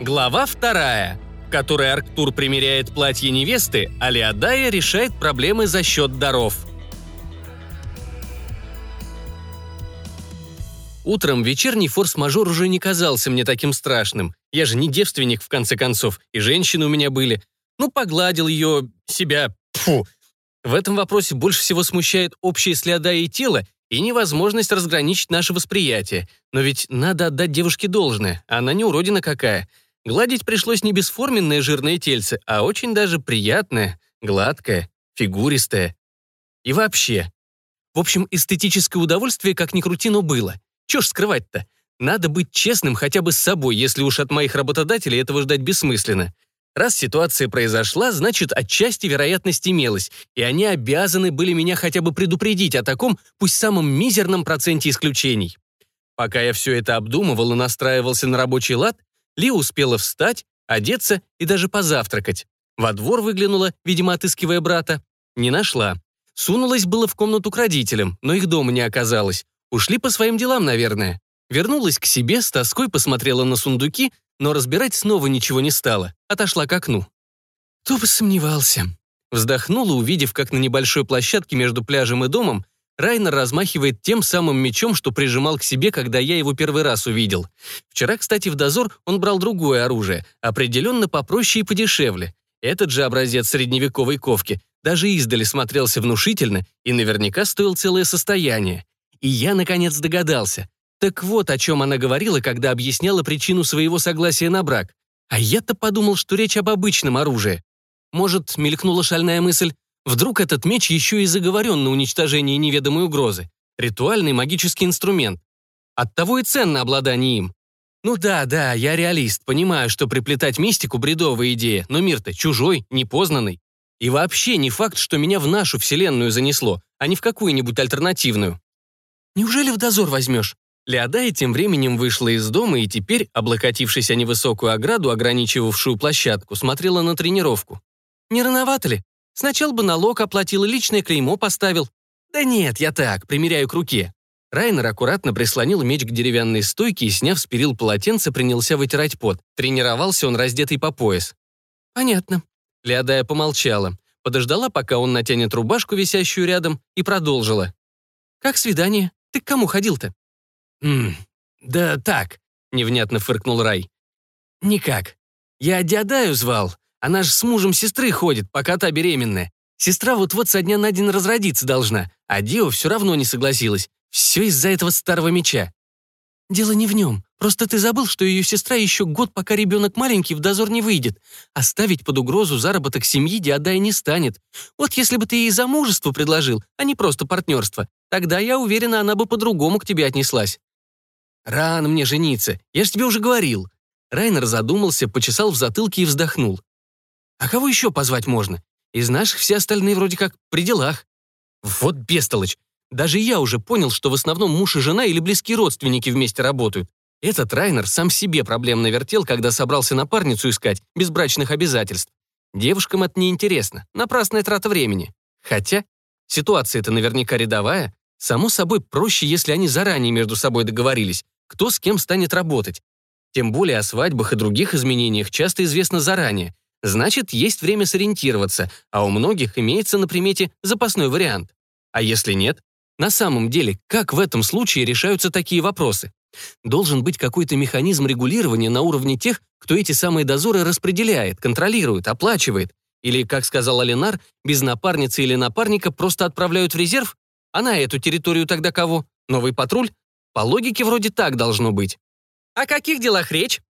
Глава вторая, в которой Арктур примеряет платье невесты, а Леодая решает проблемы за счет даров. Утром вечерний форс-мажор уже не казался мне таким страшным. Я же не девственник, в конце концов, и женщины у меня были. Ну, погладил ее, себя, фу. В этом вопросе больше всего смущает общее с Леодайей тело и невозможность разграничить наше восприятие. Но ведь надо отдать девушке должное, она не уродина какая. Гладить пришлось не бесформенное жирное тельце, а очень даже приятное, гладкое, фигуристое. И вообще. В общем, эстетическое удовольствие, как ни крути, но было. Чё ж скрывать-то? Надо быть честным хотя бы с собой, если уж от моих работодателей этого ждать бессмысленно. Раз ситуация произошла, значит, отчасти вероятность имелась, и они обязаны были меня хотя бы предупредить о таком, пусть самом мизерном проценте исключений. Пока я все это обдумывал и настраивался на рабочий лад, Ли успела встать, одеться и даже позавтракать. Во двор выглянула, видимо, отыскивая брата. Не нашла. Сунулась было в комнату к родителям, но их дома не оказалось. Ушли по своим делам, наверное. Вернулась к себе, с тоской посмотрела на сундуки, но разбирать снова ничего не стала, отошла к окну. Кто бы сомневался. Вздохнула, увидев, как на небольшой площадке между пляжем и домом Райнер размахивает тем самым мечом, что прижимал к себе, когда я его первый раз увидел. Вчера, кстати, в дозор он брал другое оружие, определенно попроще и подешевле. Этот же образец средневековой ковки даже издали смотрелся внушительно и наверняка стоил целое состояние. И я, наконец, догадался. Так вот, о чем она говорила, когда объясняла причину своего согласия на брак. А я-то подумал, что речь об обычном оружии. Может, мелькнула шальная мысль, вдруг этот меч еще и заговорен на уничтожение неведомой угрозы. Ритуальный магический инструмент. Оттого и ценно обладание им. Ну да, да, я реалист, понимаю, что приплетать мистику – бредовая идея, но мир-то чужой, непознанный. И вообще не факт, что меня в нашу вселенную занесло, а не в какую-нибудь альтернативную. Неужели в дозор возьмешь? Леодая тем временем вышла из дома и теперь, облокотившись о невысокую ограду, ограничивавшую площадку, смотрела на тренировку. «Не рановато ли? Сначала бы налог оплатил и личное клеймо поставил». «Да нет, я так, примеряю к руке». Райнер аккуратно прислонил меч к деревянной стойке и, сняв с перил полотенце, принялся вытирать пот. Тренировался он раздетый по пояс. «Понятно». Леодая помолчала, подождала, пока он натянет рубашку, висящую рядом, и продолжила. «Как свидание? Ты к кому ходил-то?» «Ммм, да так», — невнятно фыркнул Рай. «Никак. Я Диадаю звал. Она же с мужем сестры ходит, пока та беременная. Сестра вот-вот со дня на день разродиться должна, а Дио все равно не согласилась. Все из-за этого старого меча. Дело не в нем. Просто ты забыл, что ее сестра еще год, пока ребенок маленький, в дозор не выйдет. Оставить под угрозу заработок семьи Диадай не станет. Вот если бы ты ей замужество предложил, а не просто партнерство, тогда, я уверена, она бы по-другому к тебе отнеслась. «Рано мне жениться, я ж тебе уже говорил». Райнер задумался, почесал в затылке и вздохнул. «А кого еще позвать можно? Из наших все остальные вроде как при делах». «Вот бестолочь. Даже я уже понял, что в основном муж и жена или близкие родственники вместе работают. Этот Райнер сам себе проблем навертел, когда собрался напарницу искать, без брачных обязательств. Девушкам это неинтересно, напрасная трата времени. Хотя ситуация-то наверняка рядовая. Само собой, проще, если они заранее между собой договорились, кто с кем станет работать. Тем более о свадьбах и других изменениях часто известно заранее. Значит, есть время сориентироваться, а у многих имеется на примете запасной вариант. А если нет? На самом деле, как в этом случае решаются такие вопросы? Должен быть какой-то механизм регулирования на уровне тех, кто эти самые дозоры распределяет, контролирует, оплачивает. Или, как сказал Алинар, без напарницы или напарника просто отправляют в резерв? А на эту территорию тогда кого? Новый патруль? По логике вроде так должно быть. «О каких делах речь?»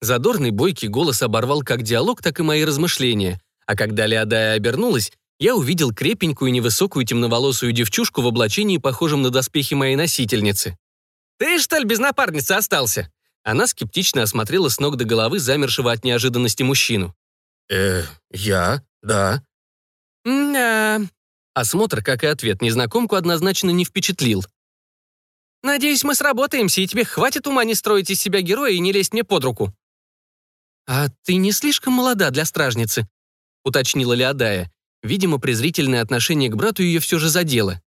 Задорный бойкий голос оборвал как диалог, так и мои размышления. А когда Леодая обернулась, я увидел крепенькую невысокую темноволосую девчушку в облачении, похожем на доспехи моей носительницы. «Ты, что ли, без напарницы остался?» Она скептично осмотрела с ног до головы замершего от неожиданности мужчину. «Э, я? Да». «Да». Осмотр, как и ответ, незнакомку однозначно не впечатлил. Надеюсь, мы сработаемся, и тебе хватит ума не строить из себя героя и не лезть мне под руку». «А ты не слишком молода для стражницы», — уточнила Леодая. Видимо, презрительное отношение к брату ее все же задело.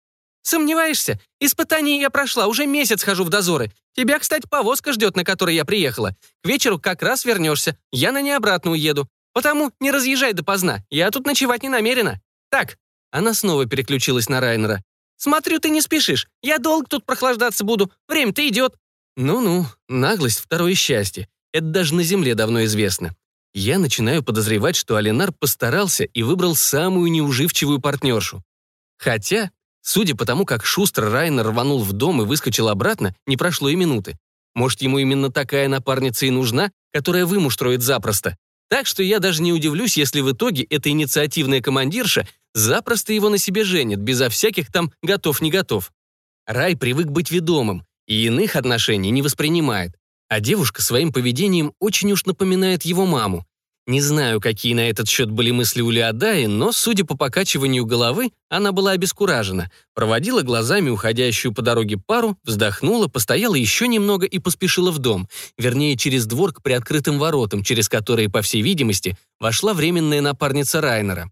Сомневаешься? Испытание я прошла, уже месяц хожу в дозоры. Тебя, кстати, повозка ждет, на которой я приехала. К вечеру как раз вернешься. Я на ней обратно уеду. Потому не разъезжай допоздна. Я тут ночевать не намерена. Так». Она снова переключилась на Райнера. «Смотрю, ты не спешишь. Я долго тут прохлаждаться буду. Время-то идет». Ну-ну, наглость — второе счастье. Это даже на земле давно известно. Я начинаю подозревать, что Алинар постарался и выбрал самую неуживчивую партнершу. Хотя, судя по тому, как шустро Райнер рванул в дом и выскочил обратно, не прошло и минуты. Может, ему именно такая напарница и нужна, которая вымуштрует запросто. Так что я даже не удивлюсь, если в итоге эта инициативная командирша запросто его на себе женит, безо всяких там готов-не готов. Рай привык быть ведомым и иных отношений не воспринимает. А девушка своим поведением очень уж напоминает его маму. Не знаю, какие на этот счет были мысли у Леодаи, но, судя по покачиванию головы, она была обескуражена, проводила глазами уходящую по дороге пару, вздохнула, постояла еще немного и поспешила в дом, вернее, через двор к приоткрытым воротам, через которые, по всей видимости, вошла временная напарница Райнера.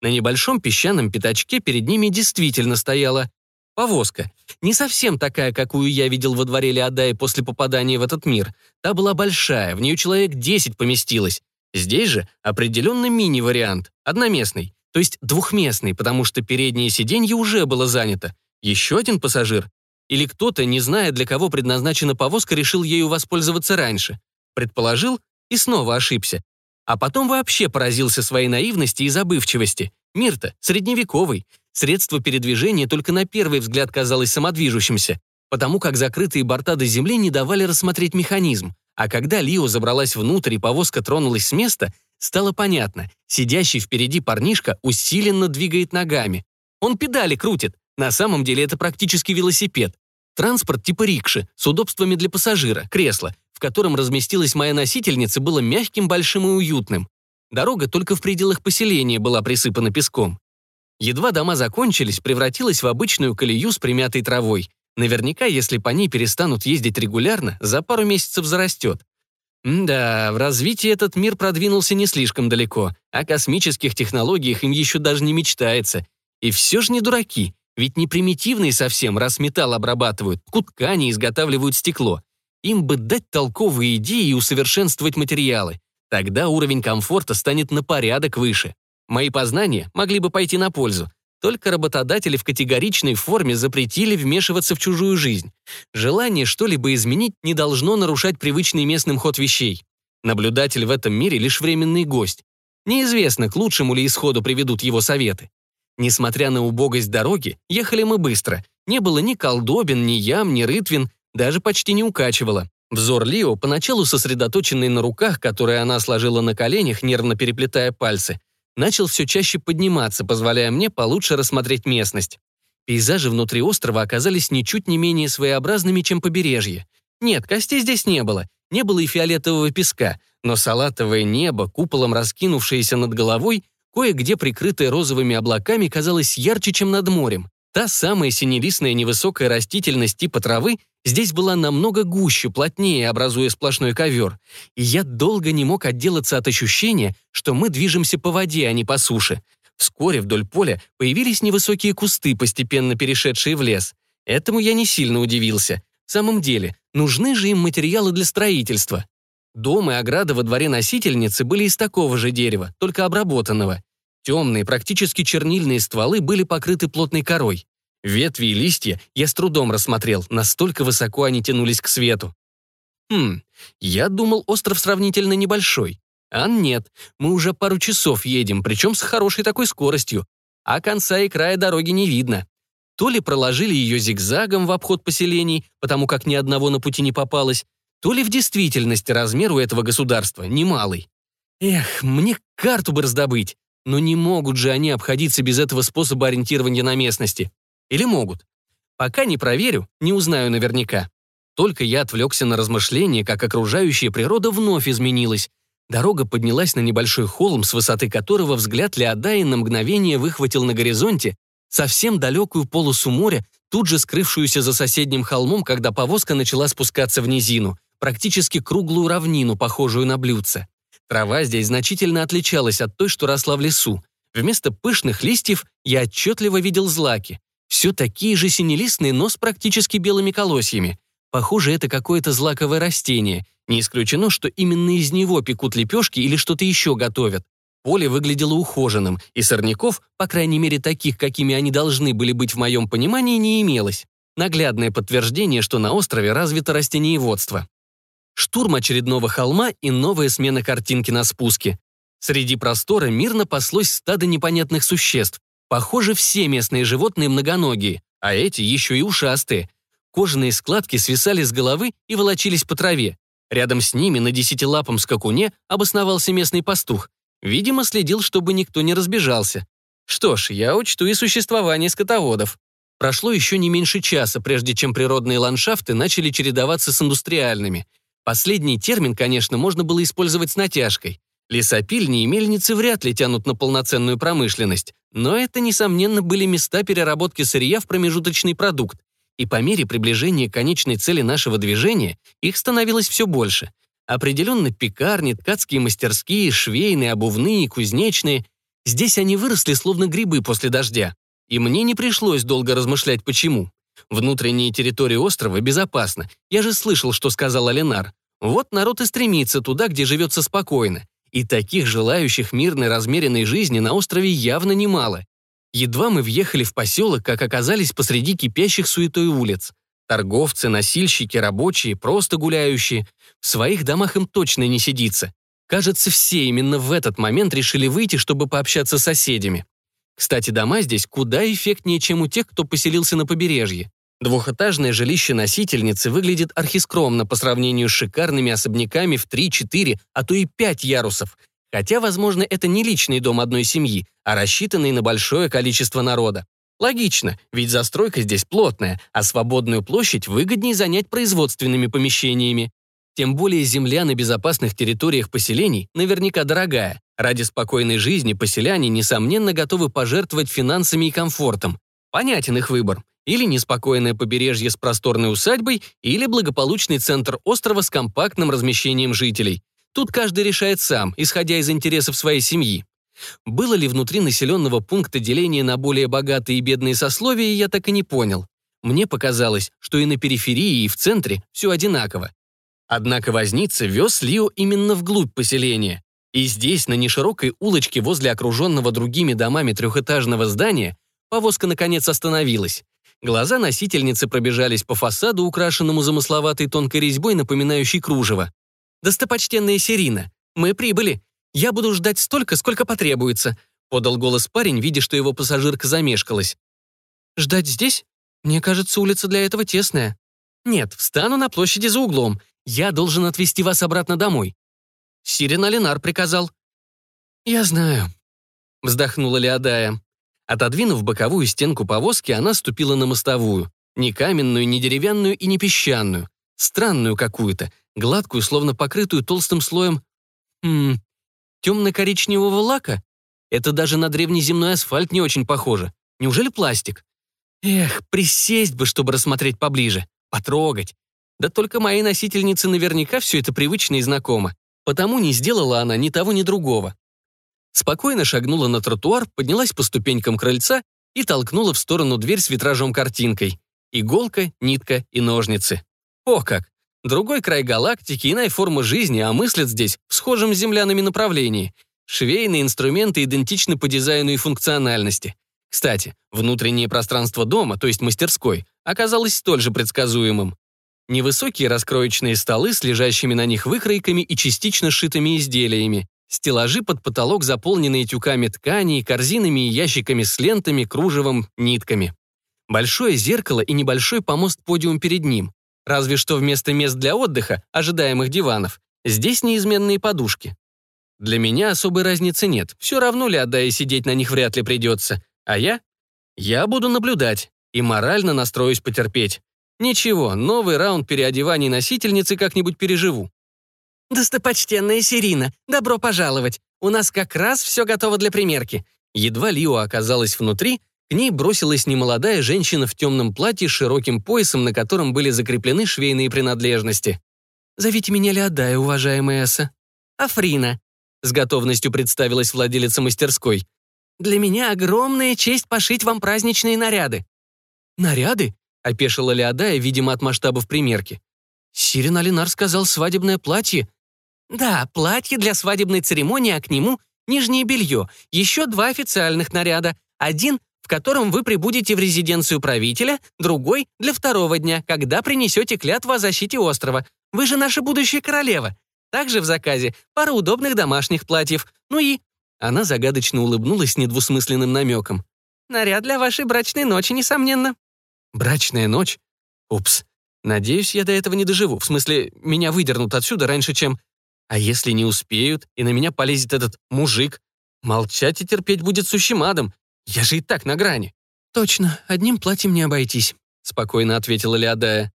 На небольшом песчаном пятачке перед ними действительно стояла Повозка. Не совсем такая, какую я видел во дворе Леодаи после попадания в этот мир. Та была большая, в нее человек 10 поместилось. Здесь же определенно мини-вариант, одноместный, то есть двухместный, потому что переднее сиденье уже было занято. Еще один пассажир? Или кто-то, не зная, для кого предназначена повозка, решил ею воспользоваться раньше? Предположил и снова ошибся. А потом вообще поразился своей наивности и забывчивости. Мир-то средневековый. Средство передвижения только на первый взгляд казалось самодвижущимся, потому как закрытые борта до земли не давали рассмотреть механизм. А когда Лио забралась внутрь и повозка тронулась с места, стало понятно, сидящий впереди парнишка усиленно двигает ногами. Он педали крутит. На самом деле это практически велосипед. Транспорт типа рикши, с удобствами для пассажира, кресло, в котором разместилась моя носительница, было мягким, большим и уютным. Дорога только в пределах поселения была присыпана песком. Едва дома закончились, превратилась в обычную колею с примятой травой. Наверняка, если по ней перестанут ездить регулярно, за пару месяцев зарастет. да, в развитии этот мир продвинулся не слишком далеко, о космических технологиях им еще даже не мечтается. И все же не дураки, ведь не примитивные совсем, раз металл обрабатывают, ткани изготавливают стекло. Им бы дать толковые идеи и усовершенствовать материалы. Тогда уровень комфорта станет на порядок выше. Мои познания могли бы пойти на пользу. Только работодатели в категоричной форме запретили вмешиваться в чужую жизнь. Желание что-либо изменить не должно нарушать привычный местным ход вещей. Наблюдатель в этом мире лишь временный гость. Неизвестно, к лучшему ли исходу приведут его советы. Несмотря на убогость дороги, ехали мы быстро. Не было ни колдобин, ни ям, ни рытвин, даже почти не укачивало. Взор Лио, поначалу сосредоточенный на руках, которые она сложила на коленях, нервно переплетая пальцы, начал все чаще подниматься, позволяя мне получше рассмотреть местность. Пейзажи внутри острова оказались ничуть не менее своеобразными, чем побережье. Нет, костей здесь не было, не было и фиолетового песка, но салатовое небо, куполом раскинувшееся над головой, кое-где прикрытое розовыми облаками, казалось ярче, чем над морем. Та самая синелистная невысокая растительность типа травы здесь была намного гуще, плотнее, образуя сплошной ковер. И я долго не мог отделаться от ощущения, что мы движемся по воде, а не по суше. Вскоре вдоль поля появились невысокие кусты, постепенно перешедшие в лес. Этому я не сильно удивился. В самом деле, нужны же им материалы для строительства. Дом и ограда во дворе носительницы были из такого же дерева, только обработанного. Темные, практически чернильные стволы были покрыты плотной корой. Ветви и листья я с трудом рассмотрел, настолько высоко они тянулись к свету. Хм, я думал, остров сравнительно небольшой. А нет, мы уже пару часов едем, причем с хорошей такой скоростью, а конца и края дороги не видно. То ли проложили ее зигзагом в обход поселений, потому как ни одного на пути не попалось, то ли в действительности размер у этого государства немалый. Эх, мне карту бы раздобыть. Но не могут же они обходиться без этого способа ориентирования на местности. Или могут? Пока не проверю, не узнаю наверняка. Только я отвлекся на размышления, как окружающая природа вновь изменилась. Дорога поднялась на небольшой холм, с высоты которого взгляд Леодаи на мгновение выхватил на горизонте совсем далекую полосу моря, тут же скрывшуюся за соседним холмом, когда повозка начала спускаться в низину, практически круглую равнину, похожую на блюдце. Трава здесь значительно отличалась от той, что росла в лесу. Вместо пышных листьев я отчетливо видел злаки. Все такие же синелистные, но с практически белыми колосьями. Похоже, это какое-то злаковое растение. Не исключено, что именно из него пекут лепешки или что-то еще готовят. Поле выглядело ухоженным, и сорняков, по крайней мере таких, какими они должны были быть в моем понимании, не имелось. Наглядное подтверждение, что на острове развито растениеводство. Штурм очередного холма и новая смена картинки на спуске. Среди простора мирно паслось стадо непонятных существ. Похоже, все местные животные многоногие, а эти еще и ушастые. Кожаные складки свисали с головы и волочились по траве. Рядом с ними на десятилапом скакуне обосновался местный пастух. Видимо, следил, чтобы никто не разбежался. Что ж, я учту и существование скотоводов. Прошло еще не меньше часа, прежде чем природные ландшафты начали чередоваться с индустриальными. Последний термин, конечно, можно было использовать с натяжкой. Лесопильни и мельницы вряд ли тянут на полноценную промышленность, но это, несомненно, были места переработки сырья в промежуточный продукт, и по мере приближения к конечной цели нашего движения их становилось все больше. Определенно пекарни, ткацкие мастерские, швейные, обувные, кузнечные. Здесь они выросли словно грибы после дождя. И мне не пришлось долго размышлять, почему. Внутренние территории острова безопасны. Я же слышал, что сказал Аленар. Вот народ и стремится туда, где живется спокойно. И таких желающих мирной размеренной жизни на острове явно немало. Едва мы въехали в поселок, как оказались посреди кипящих суетой улиц. Торговцы, носильщики, рабочие, просто гуляющие. В своих домах им точно не сидится. Кажется, все именно в этот момент решили выйти, чтобы пообщаться с соседями. Кстати, дома здесь куда эффектнее, чем у тех, кто поселился на побережье. Двухэтажное жилище носительницы выглядит архискромно по сравнению с шикарными особняками в 3-4, а то и 5 ярусов. Хотя, возможно, это не личный дом одной семьи, а рассчитанный на большое количество народа. Логично, ведь застройка здесь плотная, а свободную площадь выгоднее занять производственными помещениями. Тем более земля на безопасных территориях поселений наверняка дорогая. Ради спокойной жизни поселяне, несомненно, готовы пожертвовать финансами и комфортом. Понятен их выбор. Или неспокойное побережье с просторной усадьбой, или благополучный центр острова с компактным размещением жителей. Тут каждый решает сам, исходя из интересов своей семьи. Было ли внутри населенного пункта деление на более богатые и бедные сословия, я так и не понял. Мне показалось, что и на периферии, и в центре все одинаково. Однако возница вез Лио именно вглубь поселения. И здесь, на неширокой улочке возле окруженного другими домами трехэтажного здания, повозка наконец остановилась. Глаза носительницы пробежались по фасаду, украшенному замысловатой тонкой резьбой, напоминающей кружево. «Достопочтенная Серина, мы прибыли. Я буду ждать столько, сколько потребуется», подал голос парень, видя, что его пассажирка замешкалась. «Ждать здесь? Мне кажется, улица для этого тесная». «Нет, встану на площади за углом. Я должен отвезти вас обратно домой». Сирина Ленар приказал. «Я знаю», — вздохнула Леодая. Отодвинув боковую стенку повозки, она ступила на мостовую. Не каменную, не деревянную и не песчаную. Странную какую-то, гладкую, словно покрытую толстым слоем... Хм... Темно-коричневого лака? Это даже на древнеземной асфальт не очень похоже. Неужели пластик? Эх, присесть бы, чтобы рассмотреть поближе. Потрогать. Да только моей носительнице наверняка все это привычно и знакомо. Потому не сделала она ни того, ни другого. Спокойно шагнула на тротуар, поднялась по ступенькам крыльца и толкнула в сторону дверь с витражом-картинкой. Иголка, нитка и ножницы. О как! Другой край галактики, иная форма жизни, а мыслят здесь в схожем с землянами направлении. Швейные инструменты идентичны по дизайну и функциональности. Кстати, внутреннее пространство дома, то есть мастерской, оказалось столь же предсказуемым. Невысокие раскроечные столы с лежащими на них выкройками и частично сшитыми изделиями. Стеллажи под потолок, заполненные тюками тканей, корзинами и ящиками с лентами, кружевом, нитками. Большое зеркало и небольшой помост-подиум перед ним. Разве что вместо мест для отдыха, ожидаемых диванов, здесь неизменные подушки. Для меня особой разницы нет, все равно ли отдая сидеть на них вряд ли придется. А я? Я буду наблюдать и морально настроюсь потерпеть. Ничего, новый раунд переодеваний носительницы как-нибудь переживу. «Достопочтенная Сирина, добро пожаловать. У нас как раз все готово для примерки». Едва Лио оказалась внутри, к ней бросилась немолодая женщина в темном платье с широким поясом, на котором были закреплены швейные принадлежности. «Зовите меня Леодая, уважаемая Эсса». «Африна», — с готовностью представилась владелица мастерской. «Для меня огромная честь пошить вам праздничные наряды». «Наряды?» — опешила Леодая, видимо, от масштабов примерки. «Сирен Алинар сказал свадебное платье». «Да, платье для свадебной церемонии, а к нему нижнее белье, еще два официальных наряда. Один, в котором вы прибудете в резиденцию правителя, другой — для второго дня, когда принесете клятву о защите острова. Вы же наша будущая королева. Также в заказе пара удобных домашних платьев. Ну и...» Она загадочно улыбнулась недвусмысленным намеком. «Наряд для вашей брачной ночи, несомненно». «Брачная ночь? Упс. Надеюсь, я до этого не доживу. В смысле, меня выдернут отсюда раньше, чем... А если не успеют, и на меня полезет этот мужик? Молчать и терпеть будет сущим адом. Я же и так на грани». «Точно, одним платьем не обойтись», — спокойно ответила Леодая.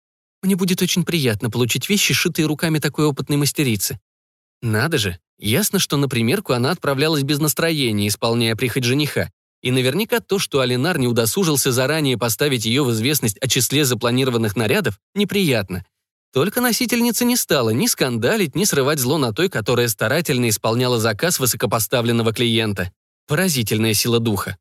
«Мне будет очень приятно получить вещи, шитые руками такой опытной мастерицы». Надо же, ясно, что на примерку она отправлялась без настроения, исполняя прихоть жениха. И наверняка то, что Алинар не удосужился заранее поставить ее в известность о числе запланированных нарядов, неприятно. Только носительница не стала ни скандалить, ни срывать зло на той, которая старательно исполняла заказ высокопоставленного клиента. Поразительная сила духа.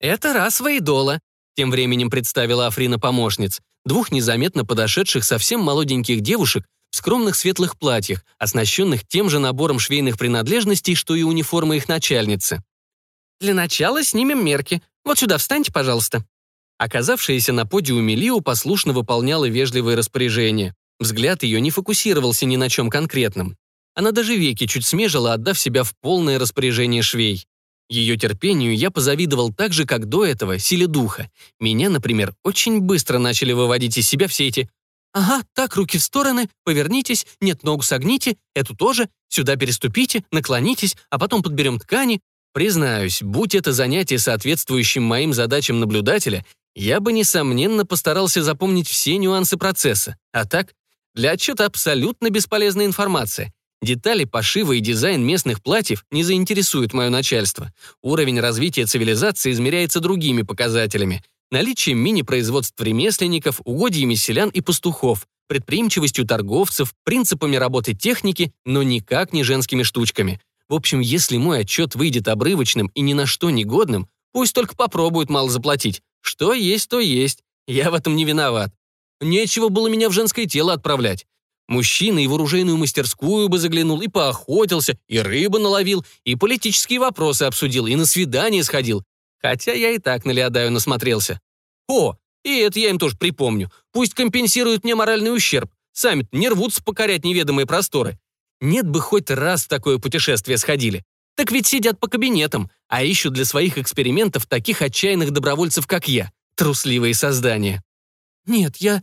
«Это расва идола», — тем временем представила Африна помощниц, двух незаметно подошедших совсем молоденьких девушек в скромных светлых платьях, оснащенных тем же набором швейных принадлежностей, что и униформа их начальницы. «Для начала снимем мерки. Вот сюда встаньте, пожалуйста». Оказавшаяся на подиуме Лио послушно выполняла вежливые распоряжения. Взгляд ее не фокусировался ни на чем конкретном. Она даже веки чуть смежила, отдав себя в полное распоряжение швей. Ее терпению я позавидовал так же, как до этого, силе духа. Меня, например, очень быстро начали выводить из себя все эти «Ага, так, руки в стороны, повернитесь, нет, ногу согните, эту тоже, сюда переступите, наклонитесь, а потом подберем ткани». Признаюсь, будь это занятие соответствующим моим задачам наблюдателя, я бы, несомненно, постарался запомнить все нюансы процесса. А так, для отчета абсолютно бесполезная информация. Детали пошива и дизайн местных платьев не заинтересуют мое начальство. Уровень развития цивилизации измеряется другими показателями. Наличием мини-производств ремесленников, угодьями селян и пастухов, предприимчивостью торговцев, принципами работы техники, но никак не женскими штучками. В общем, если мой отчет выйдет обрывочным и ни на что негодным, пусть только попробуют мало заплатить. Что есть, то есть. Я в этом не виноват. Нечего было меня в женское тело отправлять. Мужчина и в оружейную мастерскую бы заглянул, и поохотился, и рыбу наловил, и политические вопросы обсудил, и на свидание сходил. Хотя я и так на Леодаю насмотрелся. О, и это я им тоже припомню. Пусть компенсируют мне моральный ущерб. сами не рвутся покорять неведомые просторы. Нет бы хоть раз в такое путешествие сходили. Так ведь сидят по кабинетам, а ищут для своих экспериментов таких отчаянных добровольцев, как я. Трусливые создания. Нет, я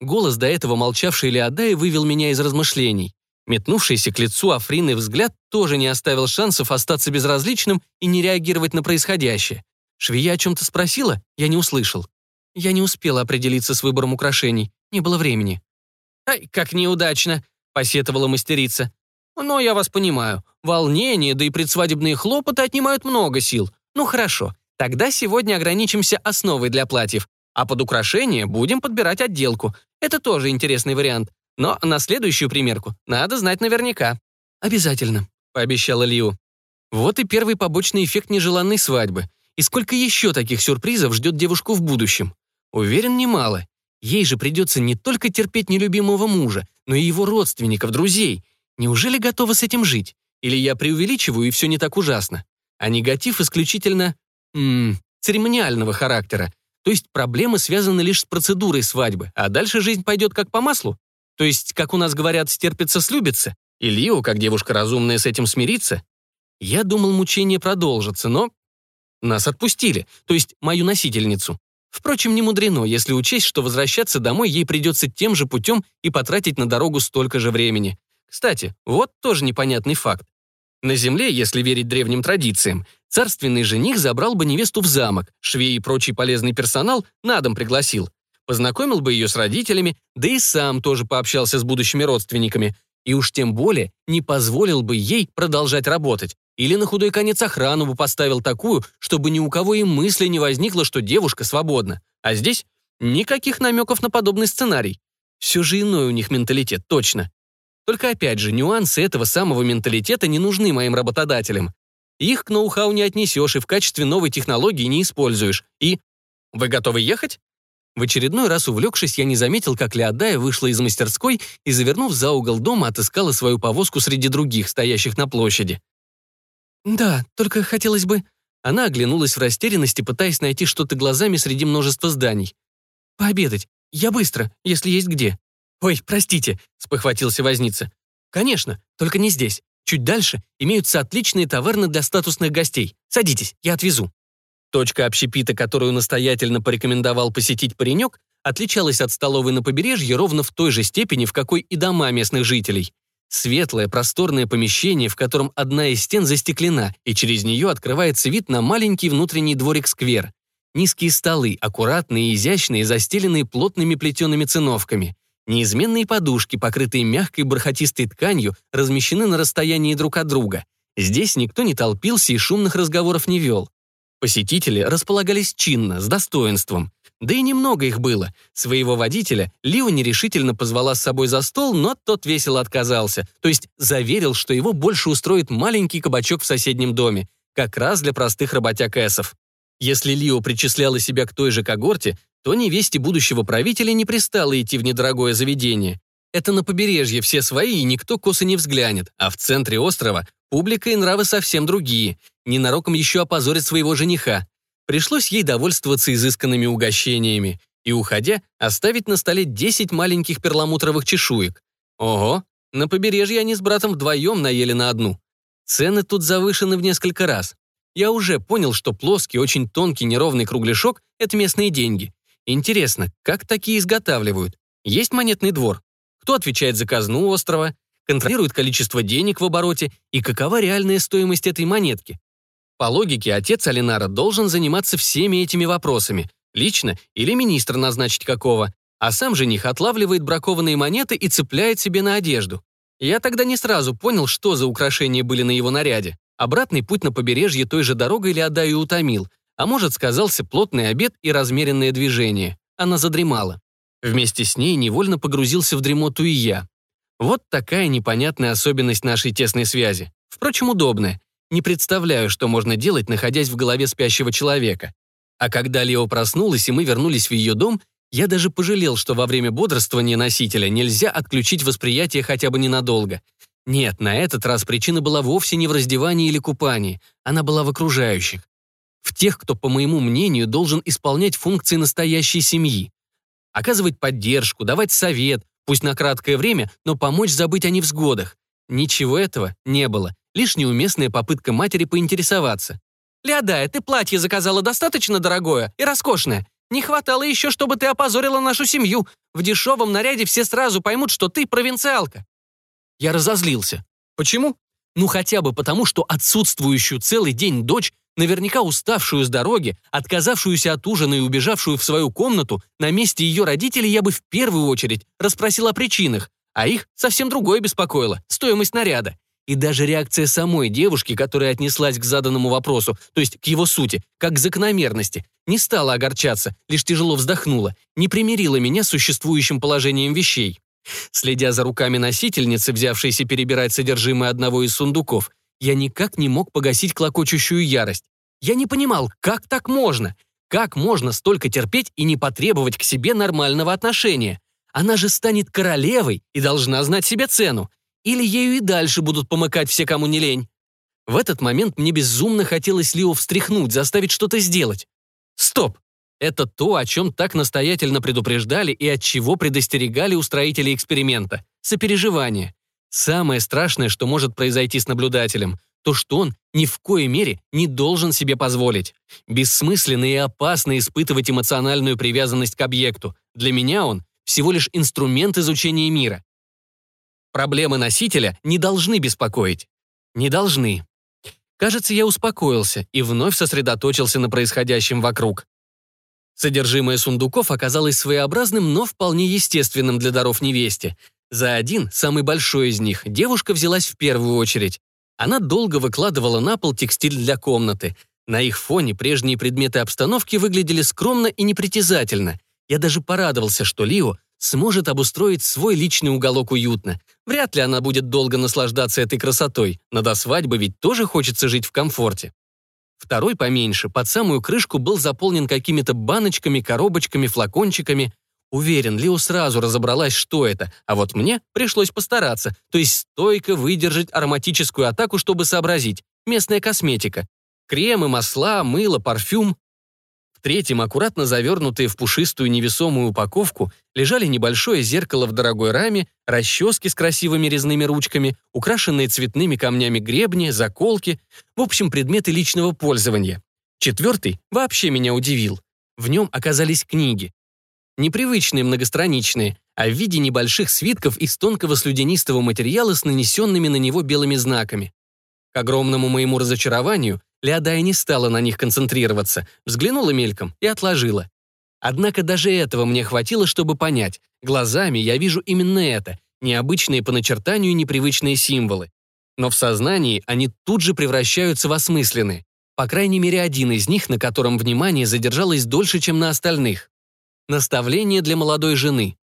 Голос, до этого молчавший Леодай, вывел меня из размышлений. Метнувшийся к лицу Африны взгляд тоже не оставил шансов остаться безразличным и не реагировать на происходящее. Швея о чем-то спросила, я не услышал. Я не успела определиться с выбором украшений, не было времени. «Ай, как неудачно!» — посетовала мастерица. «Но я вас понимаю. Волнение, да и предсвадебные хлопоты отнимают много сил. Ну хорошо, тогда сегодня ограничимся основой для платьев. А под украшение будем подбирать отделку. Это тоже интересный вариант. Но на следующую примерку надо знать наверняка. «Обязательно», — пообещала Лиу. Вот и первый побочный эффект нежеланной свадьбы. И сколько еще таких сюрпризов ждет девушку в будущем? Уверен, немало. Ей же придется не только терпеть нелюбимого мужа, но и его родственников, друзей. Неужели готова с этим жить? Или я преувеличиваю, и все не так ужасно? А негатив исключительно... М церемониального характера. То есть проблемы связаны лишь с процедурой свадьбы, а дальше жизнь пойдет как по маслу. То есть, как у нас говорят, стерпится, слюбится. И Лио, как девушка разумная, с этим смирится. Я думал, мучения продолжатся, но... Нас отпустили, то есть мою носительницу. Впрочем, не мудрено, если учесть, что возвращаться домой ей придется тем же путем и потратить на дорогу столько же времени. Кстати, вот тоже непонятный факт. На земле, если верить древним традициям, царственный жених забрал бы невесту в замок, швей и прочий полезный персонал на дом пригласил. Познакомил бы ее с родителями, да и сам тоже пообщался с будущими родственниками. И уж тем более не позволил бы ей продолжать работать. Или на худой конец охрану бы поставил такую, чтобы ни у кого и мысли не возникло, что девушка свободна. А здесь никаких намеков на подобный сценарий. Все же иной у них менталитет, точно. Только опять же, нюансы этого самого менталитета не нужны моим работодателям. Их к ноу-хау не отнесешь и в качестве новой технологии не используешь. И... Вы готовы ехать? В очередной раз увлекшись, я не заметил, как Леодая вышла из мастерской и, завернув за угол дома, отыскала свою повозку среди других, стоящих на площади. «Да, только хотелось бы...» Она оглянулась в растерянности, пытаясь найти что-то глазами среди множества зданий. «Пообедать. Я быстро, если есть где». «Ой, простите», — спохватился возница. «Конечно, только не здесь. Чуть дальше имеются отличные таверны для статусных гостей. Садитесь, я отвезу». Точка общепита, которую настоятельно порекомендовал посетить паренек, отличалась от столовой на побережье ровно в той же степени, в какой и дома местных жителей. Светлое, просторное помещение, в котором одна из стен застеклена, и через нее открывается вид на маленький внутренний дворик-сквер. Низкие столы, аккуратные и изящные, застеленные плотными плетеными циновками. Неизменные подушки, покрытые мягкой бархатистой тканью, размещены на расстоянии друг от друга. Здесь никто не толпился и шумных разговоров не вел. Посетители располагались чинно, с достоинством. Да и немного их было. Своего водителя Лио нерешительно позвала с собой за стол, но тот весело отказался, то есть заверил, что его больше устроит маленький кабачок в соседнем доме, как раз для простых работяг-эсов. Если Лио причисляла себя к той же когорте, то невесте будущего правителя не пристало идти в недорогое заведение. Это на побережье все свои, и никто косо не взглянет, а в центре острова публика и нравы совсем другие. Ненароком еще опозорит своего жениха. Пришлось ей довольствоваться изысканными угощениями и, уходя, оставить на столе 10 маленьких перламутровых чешуек. Ого, на побережье они с братом вдвоем наели на одну. Цены тут завышены в несколько раз. Я уже понял, что плоский, очень тонкий, неровный кругляшок — это местные деньги. Интересно, как такие изготавливают? Есть монетный двор? Кто отвечает за казну острова? Контролирует количество денег в обороте? И какова реальная стоимость этой монетки? По логике, отец Алинара должен заниматься всеми этими вопросами, лично или министр назначить какого, а сам жених отлавливает бракованные монеты и цепляет себе на одежду. Я тогда не сразу понял, что за украшения были на его наряде. Обратный путь на побережье той же дорогой Леодаю утомил, а может, сказался плотный обед и размеренное движение. Она задремала. Вместе с ней невольно погрузился в дремоту и я. Вот такая непонятная особенность нашей тесной связи. Впрочем, удобная. Не представляю, что можно делать, находясь в голове спящего человека. А когда Лео проснулась, и мы вернулись в ее дом, я даже пожалел, что во время бодрствования носителя нельзя отключить восприятие хотя бы ненадолго. Нет, на этот раз причина была вовсе не в раздевании или купании, она была в окружающих. В тех, кто, по моему мнению, должен исполнять функции настоящей семьи. Оказывать поддержку, давать совет, пусть на краткое время, но помочь забыть о невзгодах. Ничего этого не было лишь неуместная попытка матери поинтересоваться. «Леодая, ты платье заказала достаточно дорогое и роскошное. Не хватало еще, чтобы ты опозорила нашу семью. В дешевом наряде все сразу поймут, что ты провинциалка». Я разозлился. Почему? Ну хотя бы потому, что отсутствующую целый день дочь, наверняка уставшую с дороги, отказавшуюся от ужина и убежавшую в свою комнату, на месте ее родителей я бы в первую очередь расспросил о причинах, а их совсем другое беспокоило – стоимость наряда. И даже реакция самой девушки, которая отнеслась к заданному вопросу, то есть к его сути, как к закономерности, не стала огорчаться, лишь тяжело вздохнула, не примирила меня с существующим положением вещей. Следя за руками носительницы, взявшейся перебирать содержимое одного из сундуков, я никак не мог погасить клокочущую ярость. Я не понимал, как так можно? Как можно столько терпеть и не потребовать к себе нормального отношения? Она же станет королевой и должна знать себе цену. Или ею и дальше будут помыкать все, кому не лень? В этот момент мне безумно хотелось Лио встряхнуть, заставить что-то сделать. Стоп! Это то, о чем так настоятельно предупреждали и от чего предостерегали устроители эксперимента. Сопереживание. Самое страшное, что может произойти с наблюдателем, то, что он ни в коей мере не должен себе позволить. Бессмысленно и опасно испытывать эмоциональную привязанность к объекту. Для меня он всего лишь инструмент изучения мира. Проблемы носителя не должны беспокоить. Не должны. Кажется, я успокоился и вновь сосредоточился на происходящем вокруг. Содержимое сундуков оказалось своеобразным, но вполне естественным для даров невесте. За один, самый большой из них, девушка взялась в первую очередь. Она долго выкладывала на пол текстиль для комнаты. На их фоне прежние предметы обстановки выглядели скромно и непритязательно. Я даже порадовался, что Лио сможет обустроить свой личный уголок уютно. Вряд ли она будет долго наслаждаться этой красотой, но до свадьбы ведь тоже хочется жить в комфорте. Второй поменьше, под самую крышку был заполнен какими-то баночками, коробочками, флакончиками. Уверен, Лио сразу разобралась, что это, а вот мне пришлось постараться, то есть стойко выдержать ароматическую атаку, чтобы сообразить. Местная косметика. Кремы, масла, мыло, парфюм. Третьем, аккуратно завернутые в пушистую невесомую упаковку, лежали небольшое зеркало в дорогой раме, расчески с красивыми резными ручками, украшенные цветными камнями гребни, заколки, в общем, предметы личного пользования. Четвертый вообще меня удивил. В нем оказались книги. Непривычные многостраничные, а в виде небольших свитков из тонкого слюдянистого материала с нанесенными на него белыми знаками. К огромному моему разочарованию, Леодая не стала на них концентрироваться, взглянула мельком и отложила. Однако даже этого мне хватило, чтобы понять. Глазами я вижу именно это, необычные по начертанию непривычные символы. Но в сознании они тут же превращаются в осмысленные. По крайней мере, один из них, на котором внимание задержалось дольше, чем на остальных. Наставление для молодой жены.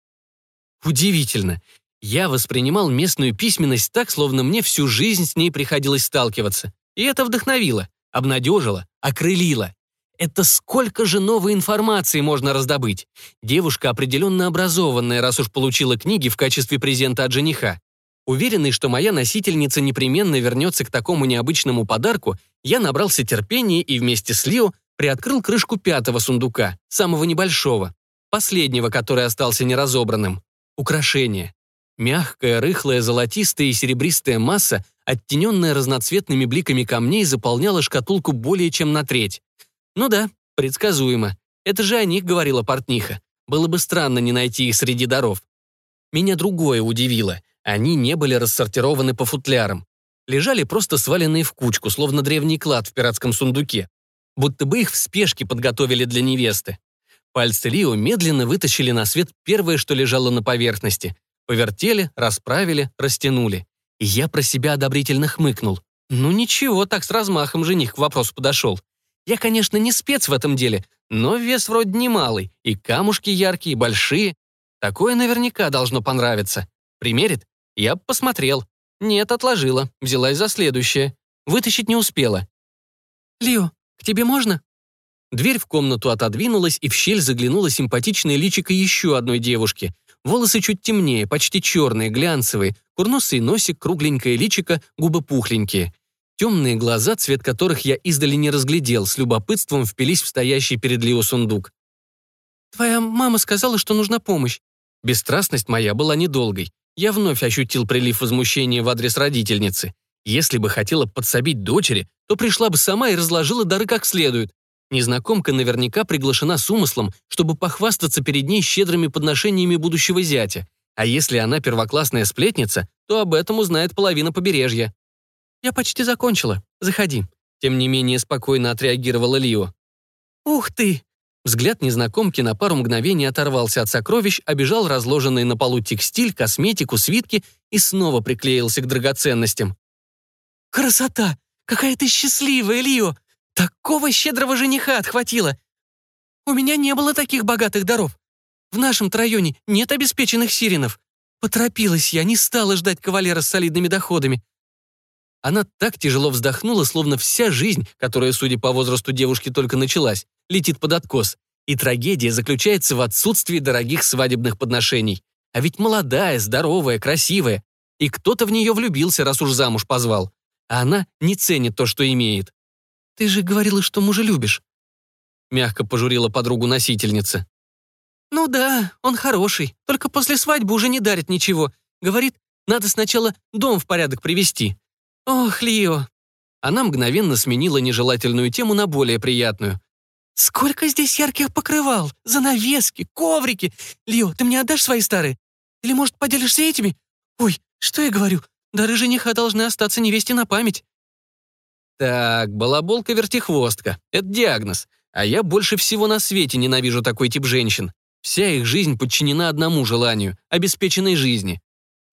Удивительно. Я воспринимал местную письменность так, словно мне всю жизнь с ней приходилось сталкиваться. И это вдохновило обнадежила, окрылила. Это сколько же новой информации можно раздобыть? Девушка определенно образованная, раз уж получила книги в качестве презента от жениха. Уверенный, что моя носительница непременно вернется к такому необычному подарку, я набрался терпения и вместе с Лио приоткрыл крышку пятого сундука, самого небольшого, последнего, который остался неразобранным. Украшение. Мягкая, рыхлая, золотистая и серебристая масса оттененная разноцветными бликами камней, заполняла шкатулку более чем на треть. Ну да, предсказуемо. Это же о них говорила портниха. Было бы странно не найти их среди даров. Меня другое удивило. Они не были рассортированы по футлярам. Лежали просто сваленные в кучку, словно древний клад в пиратском сундуке. Будто бы их в спешке подготовили для невесты. Пальцы Лио медленно вытащили на свет первое, что лежало на поверхности. Повертели, расправили, растянули. Я про себя одобрительно хмыкнул. Ну ничего, так с размахом жених к вопросу подошел. Я, конечно, не спец в этом деле, но вес вроде немалый, и камушки яркие, большие. Такое наверняка должно понравиться. Примерит? Я посмотрел. Нет, отложила, взялась за следующее. Вытащить не успела. «Лио, к тебе можно?» Дверь в комнату отодвинулась, и в щель заглянула симпатичная личико еще одной девушки. Волосы чуть темнее, почти черные, глянцевые, курносый носик, кругленькое личико, губы пухленькие. Темные глаза, цвет которых я издали не разглядел, с любопытством впились в стоящий перед Лио сундук. «Твоя мама сказала, что нужна помощь». Бесстрастность моя была недолгой. Я вновь ощутил прилив возмущения в адрес родительницы. Если бы хотела подсобить дочери, то пришла бы сама и разложила дары как следует. Незнакомка наверняка приглашена с умыслом, чтобы похвастаться перед ней щедрыми подношениями будущего зятя. А если она первоклассная сплетница, то об этом узнает половина побережья. «Я почти закончила. Заходи». Тем не менее спокойно отреагировала Лио. «Ух ты!» Взгляд незнакомки на пару мгновений оторвался от сокровищ, обежал разложенный на полу текстиль, косметику, свитки и снова приклеился к драгоценностям. «Красота! Какая ты счастливая, Лио! Такого щедрого жениха отхватила! У меня не было таких богатых даров. В нашем районе нет обеспеченных сиренов. Поторопилась я, не стала ждать кавалера с солидными доходами. Она так тяжело вздохнула, словно вся жизнь, которая, судя по возрасту девушки, только началась, летит под откос. И трагедия заключается в отсутствии дорогих свадебных подношений. А ведь молодая, здоровая, красивая. И кто-то в нее влюбился, раз уж замуж позвал. А она не ценит то, что имеет. «Ты же говорила, что мужа любишь», — мягко пожурила подругу носительница. «Ну да, он хороший, только после свадьбы уже не дарит ничего. Говорит, надо сначала дом в порядок привести. Ох, Лио!» Она мгновенно сменила нежелательную тему на более приятную. «Сколько здесь ярких покрывал, занавески, коврики! Лио, ты мне отдашь свои старые? Или, может, поделишься этими? Ой, что я говорю, дары жениха должны остаться невесте на память. Так, балаболка-вертихвостка. Это диагноз. А я больше всего на свете ненавижу такой тип женщин. Вся их жизнь подчинена одному желанию – обеспеченной жизни.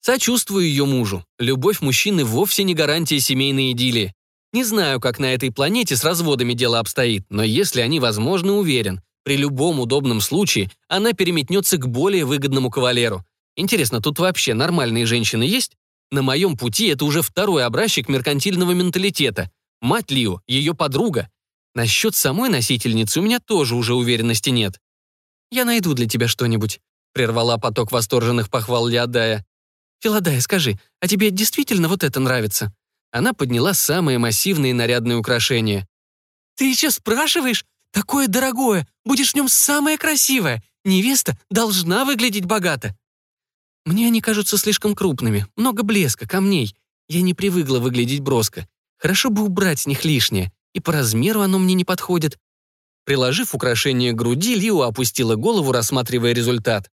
Сочувствую ее мужу. Любовь мужчины вовсе не гарантия семейной идиллии. Не знаю, как на этой планете с разводами дело обстоит, но если они возможны, уверен, при любом удобном случае она переметнется к более выгодному кавалеру. Интересно, тут вообще нормальные женщины есть? На моем пути это уже второй образчик меркантильного менталитета – Мать Лио, ее подруга. Насчет самой носительницы у меня тоже уже уверенности нет. «Я найду для тебя что-нибудь», — прервала поток восторженных похвал Леодая. «Филадая, скажи, а тебе действительно вот это нравится?» Она подняла самые массивные нарядные украшения. «Ты еще спрашиваешь? Такое дорогое! Будешь в нем самое красивое! Невеста должна выглядеть богато!» Мне они кажутся слишком крупными, много блеска, камней. Я не привыкла выглядеть броско. Хорошо бы убрать с них лишнее, и по размеру оно мне не подходит. Приложив украшение к груди, Лио опустила голову, рассматривая результат.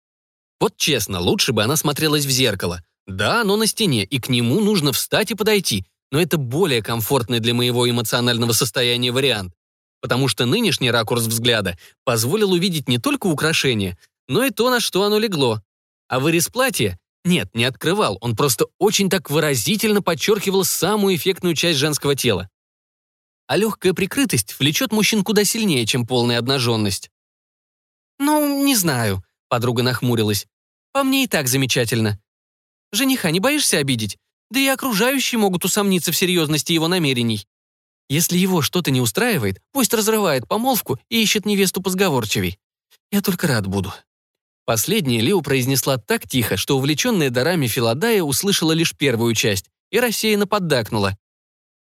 Вот честно, лучше бы она смотрелась в зеркало. Да, оно на стене, и к нему нужно встать и подойти, но это более комфортный для моего эмоционального состояния вариант, потому что нынешний ракурс взгляда позволил увидеть не только украшение, но и то, на что оно легло. А вырез платья? Нет, не открывал, он просто очень так выразительно подчеркивал самую эффектную часть женского тела. А легкая прикрытость влечет мужчин куда сильнее, чем полная обнаженность. «Ну, не знаю», — подруга нахмурилась. «По мне и так замечательно. Жениха не боишься обидеть? Да и окружающие могут усомниться в серьезности его намерений. Если его что-то не устраивает, пусть разрывает помолвку и ищет невесту позговорчивей. Я только рад буду». Последнее Лиу произнесла так тихо, что увлеченная дарами Филадая услышала лишь первую часть и рассеянно поддакнула.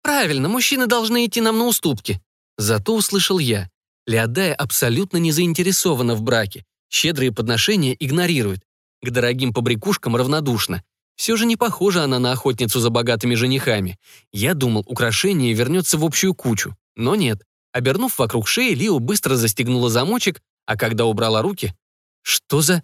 «Правильно, мужчины должны идти нам на уступки». Зато услышал я. Леодая абсолютно не заинтересована в браке, щедрые подношения игнорирует, к дорогим побрякушкам равнодушна. Все же не похожа она на охотницу за богатыми женихами. Я думал, украшение вернется в общую кучу. Но нет. Обернув вокруг шеи, Лио быстро застегнула замочек, а когда убрала руки... Что за...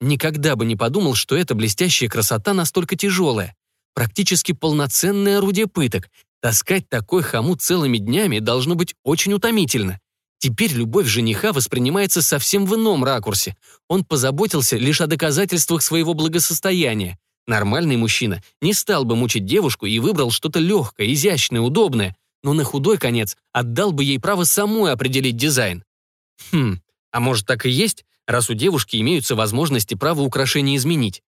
Никогда бы не подумал, что эта блестящая красота настолько тяжелая. Практически полноценное орудие пыток. Таскать такой хомут целыми днями должно быть очень утомительно. Теперь любовь жениха воспринимается совсем в ином ракурсе. Он позаботился лишь о доказательствах своего благосостояния. Нормальный мужчина не стал бы мучить девушку и выбрал что-то легкое, изящное, удобное, но на худой конец отдал бы ей право самой определить дизайн. Хм, а может так и есть, раз у девушки имеются возможности право украшения изменить.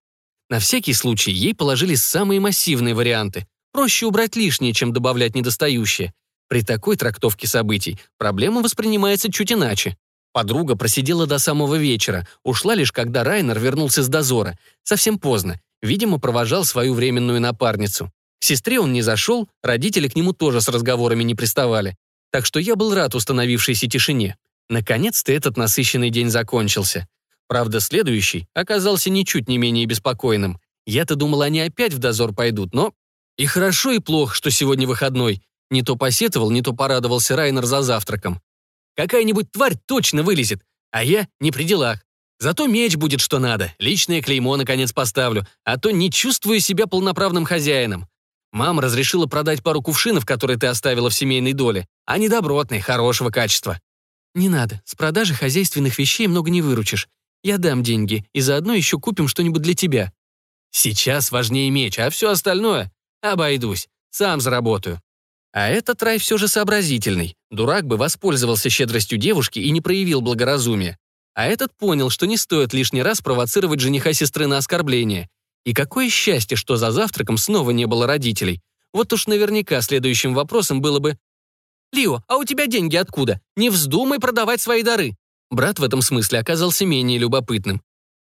На всякий случай ей положили самые массивные варианты. Проще убрать лишнее, чем добавлять недостающее. При такой трактовке событий проблема воспринимается чуть иначе. Подруга просидела до самого вечера, ушла лишь когда Райнер вернулся с дозора. Совсем поздно, Видимо, провожал свою временную напарницу. К сестре он не зашел, родители к нему тоже с разговорами не приставали. Так что я был рад установившейся тишине. Наконец-то этот насыщенный день закончился. Правда, следующий оказался ничуть не менее беспокойным. Я-то думал, они опять в дозор пойдут, но... И хорошо, и плохо, что сегодня выходной. Не то посетовал, не то порадовался Райнер за завтраком. Какая-нибудь тварь точно вылезет, а я не при делах. Зато меч будет что надо, личное клеймо наконец поставлю, а то не чувствую себя полноправным хозяином. Мама разрешила продать пару кувшинов, которые ты оставила в семейной доле. Они добротные, хорошего качества. Не надо, с продажи хозяйственных вещей много не выручишь. Я дам деньги, и заодно еще купим что-нибудь для тебя. Сейчас важнее меч, а все остальное обойдусь, сам заработаю. А этот рай все же сообразительный. Дурак бы воспользовался щедростью девушки и не проявил благоразумия. А этот понял, что не стоит лишний раз провоцировать жениха сестры на оскорбление. И какое счастье, что за завтраком снова не было родителей. Вот уж наверняка следующим вопросом было бы «Лио, а у тебя деньги откуда? Не вздумай продавать свои дары!» Брат в этом смысле оказался менее любопытным.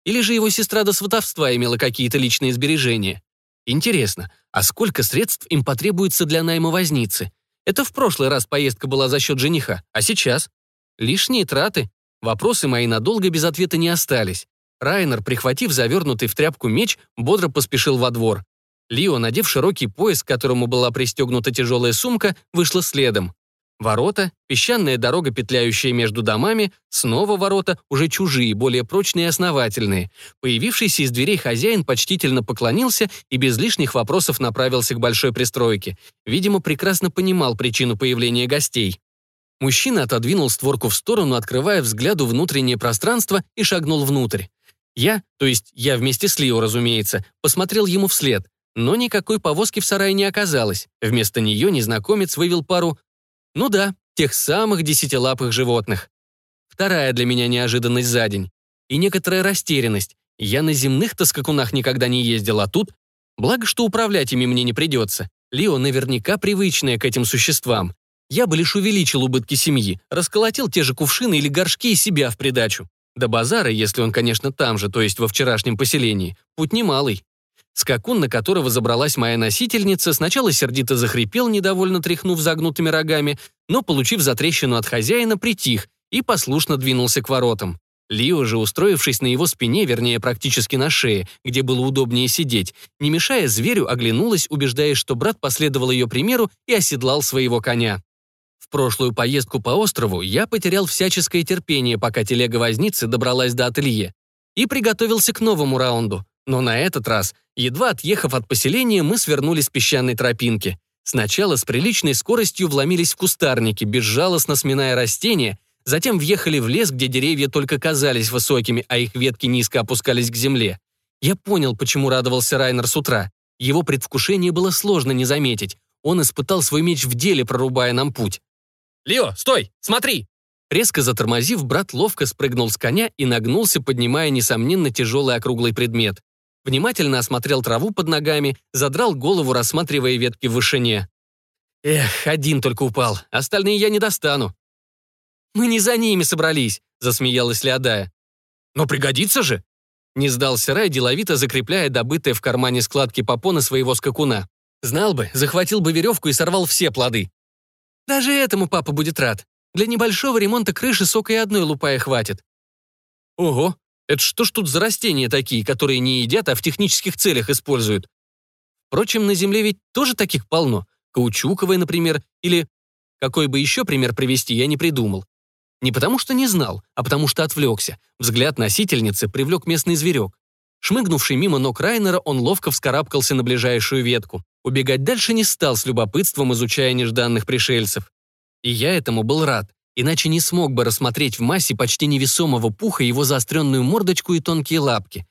Или же его сестра до сватовства имела какие-то личные сбережения. Интересно, а сколько средств им потребуется для найма возницы? Это в прошлый раз поездка была за счет жениха, а сейчас? Лишние траты, Вопросы мои надолго без ответа не остались. Райнер, прихватив завернутый в тряпку меч, бодро поспешил во двор. Лио, надев широкий пояс, к которому была пристегнута тяжелая сумка, вышла следом. Ворота, песчаная дорога, петляющая между домами, снова ворота, уже чужие, более прочные и основательные. Появившийся из дверей хозяин почтительно поклонился и без лишних вопросов направился к большой пристройке. Видимо, прекрасно понимал причину появления гостей. Мужчина отодвинул створку в сторону, открывая взгляду внутреннее пространство и шагнул внутрь. Я, то есть я вместе с Лио, разумеется, посмотрел ему вслед, но никакой повозки в сарае не оказалось. Вместо нее незнакомец вывел пару, ну да, тех самых десятилапых животных. Вторая для меня неожиданность за день. И некоторая растерянность. Я на земных-то скакунах никогда не ездил, а тут... Благо, что управлять ими мне не придется. Лио наверняка привычная к этим существам. Я бы лишь увеличил убытки семьи, расколотил те же кувшины или горшки и себя в придачу. До базара, если он, конечно, там же, то есть во вчерашнем поселении, путь немалый. Скакун, на которого забралась моя носительница, сначала сердито захрипел, недовольно тряхнув загнутыми рогами, но, получив затрещину от хозяина, притих и послушно двинулся к воротам. Лио же, устроившись на его спине, вернее, практически на шее, где было удобнее сидеть, не мешая зверю, оглянулась, убеждаясь, что брат последовал ее примеру и оседлал своего коня. В прошлую поездку по острову я потерял всяческое терпение, пока телега возницы добралась до ателье, и приготовился к новому раунду. Но на этот раз, едва отъехав от поселения, мы свернули с песчаной тропинки. Сначала с приличной скоростью вломились в кустарники, безжалостно сминая растения, Затем въехали в лес, где деревья только казались высокими, а их ветки низко опускались к земле. Я понял, почему радовался Райнер с утра. Его предвкушение было сложно не заметить. Он испытал свой меч в деле, прорубая нам путь. «Лео, стой! Смотри!» Резко затормозив, брат ловко спрыгнул с коня и нагнулся, поднимая, несомненно, тяжелый округлый предмет. Внимательно осмотрел траву под ногами, задрал голову, рассматривая ветки в вышине. «Эх, один только упал, остальные я не достану. «Мы не за ними собрались», — засмеялась Леодая. «Но пригодится же!» Не сдался Рай, деловито закрепляя добытые в кармане складки попона своего скакуна. Знал бы, захватил бы веревку и сорвал все плоды. Даже этому папа будет рад. Для небольшого ремонта крыши сока и одной лупая хватит. Ого, это что ж тут за растения такие, которые не едят, а в технических целях используют? Впрочем, на Земле ведь тоже таких полно. Каучуковые, например, или... Какой бы еще пример привести, я не придумал. Не потому что не знал, а потому что отвлекся. Взгляд носительницы привлек местный зверек. Шмыгнувший мимо ног Райнера, он ловко вскарабкался на ближайшую ветку. Убегать дальше не стал с любопытством, изучая нежданных пришельцев. И я этому был рад, иначе не смог бы рассмотреть в массе почти невесомого пуха его заостренную мордочку и тонкие лапки.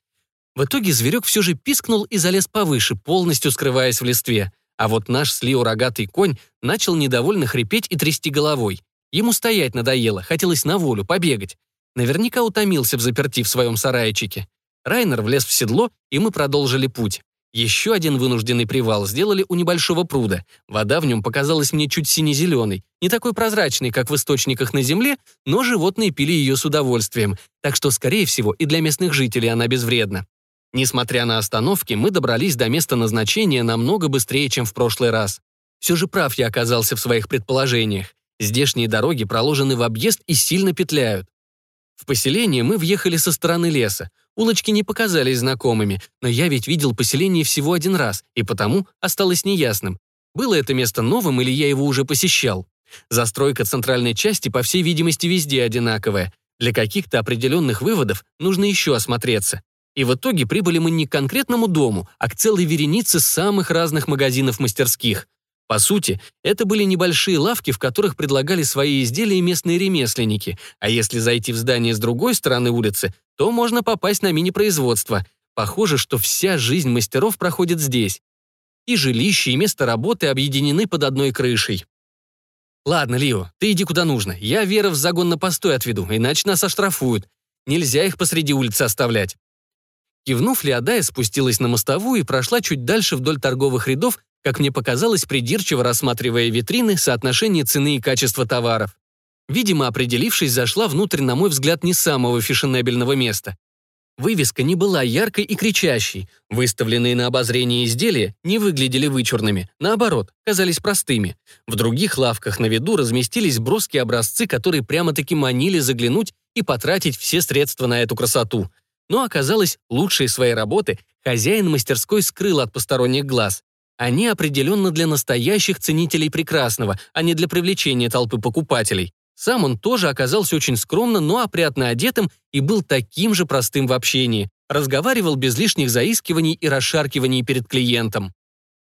В итоге зверек все же пискнул и залез повыше, полностью скрываясь в листве. А вот наш слио рогатый конь начал недовольно хрипеть и трясти головой. Ему стоять надоело, хотелось на волю, побегать. Наверняка утомился в заперти в своем сарайчике. Райнер влез в седло, и мы продолжили путь. Еще один вынужденный привал сделали у небольшого пруда. Вода в нем показалась мне чуть сине-зеленой, не такой прозрачной, как в источниках на земле, но животные пили ее с удовольствием, так что, скорее всего, и для местных жителей она безвредна. Несмотря на остановки, мы добрались до места назначения намного быстрее, чем в прошлый раз. Все же прав я оказался в своих предположениях. Здешние дороги проложены в объезд и сильно петляют. В поселение мы въехали со стороны леса. Улочки не показались знакомыми, но я ведь видел поселение всего один раз, и потому осталось неясным, было это место новым или я его уже посещал. Застройка центральной части, по всей видимости, везде одинаковая. Для каких-то определенных выводов нужно еще осмотреться. И в итоге прибыли мы не к конкретному дому, а к целой веренице самых разных магазинов-мастерских. По сути, это были небольшие лавки, в которых предлагали свои изделия местные ремесленники, а если зайти в здание с другой стороны улицы, то можно попасть на мини-производство. Похоже, что вся жизнь мастеров проходит здесь. И жилище, и место работы объединены под одной крышей. «Ладно, Лио, ты иди куда нужно. Я Вера в загон на постой отведу, иначе нас оштрафуют. Нельзя их посреди улицы оставлять». Кивнув, Леодая спустилась на мостовую и прошла чуть дальше вдоль торговых рядов, как мне показалось, придирчиво рассматривая витрины, соотношение цены и качества товаров. Видимо, определившись, зашла внутрь, на мой взгляд, не самого фешенебельного места. Вывеска не была яркой и кричащей. Выставленные на обозрение изделия не выглядели вычурными, наоборот, казались простыми. В других лавках на виду разместились броские образцы, которые прямо-таки манили заглянуть и потратить все средства на эту красоту. Но оказалось, лучшие своей работы хозяин мастерской скрыл от посторонних глаз. Они определенно для настоящих ценителей прекрасного, а не для привлечения толпы покупателей. Сам он тоже оказался очень скромно, но опрятно одетым и был таким же простым в общении. Разговаривал без лишних заискиваний и расшаркиваний перед клиентом.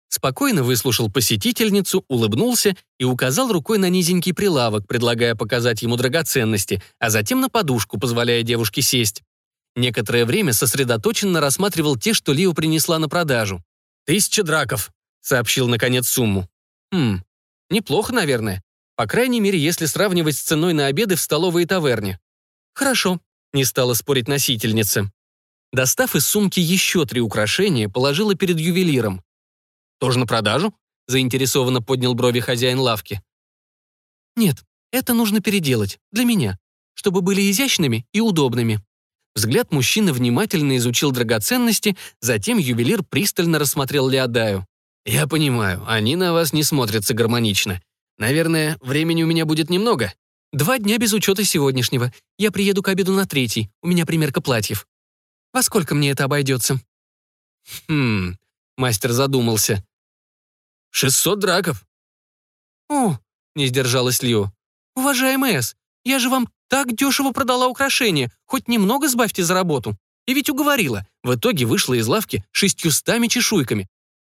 Спокойно выслушал посетительницу, улыбнулся и указал рукой на низенький прилавок, предлагая показать ему драгоценности, а затем на подушку, позволяя девушке сесть. Некоторое время сосредоточенно рассматривал те, что Лио принесла на продажу. «Тысяча драков», сообщил, наконец, сумму. Хм, неплохо, наверное. По крайней мере, если сравнивать с ценой на обеды в столовой и таверне. Хорошо, не стала спорить носительница. Достав из сумки еще три украшения, положила перед ювелиром. «Тоже на продажу?» — заинтересованно поднял брови хозяин лавки. Нет, это нужно переделать. Для меня. Чтобы были изящными и удобными. Взгляд мужчины внимательно изучил драгоценности, затем ювелир пристально рассмотрел Леодаю. «Я понимаю, они на вас не смотрятся гармонично. Наверное, времени у меня будет немного?» «Два дня без учета сегодняшнего. Я приеду к обеду на третий. У меня примерка платьев. Во сколько мне это обойдется?» «Хм...» — мастер задумался. «Шестьсот драков». «О!» — не сдержалась Лио. «Уважаемый Эс, я же вам так дешево продала украшения, хоть немного сбавьте за работу. И ведь уговорила. В итоге вышла из лавки шестьюстами чешуйками.